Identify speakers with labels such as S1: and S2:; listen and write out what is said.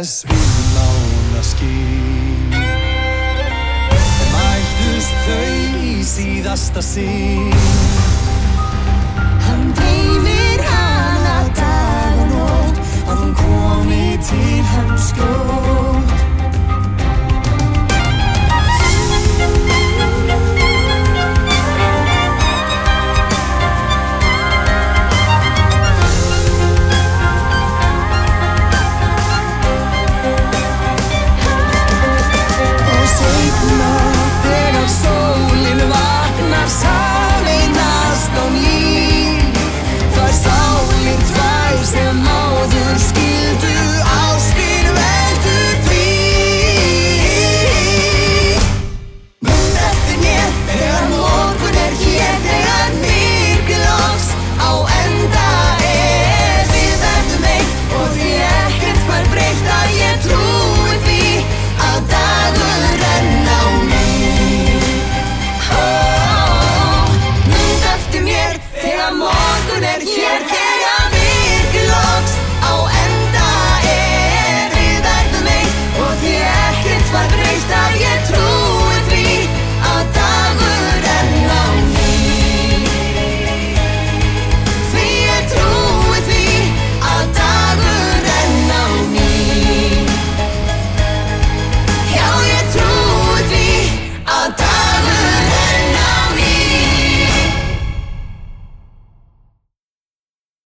S1: sviðmána skýr Mættust þau í síðasta sín
S2: through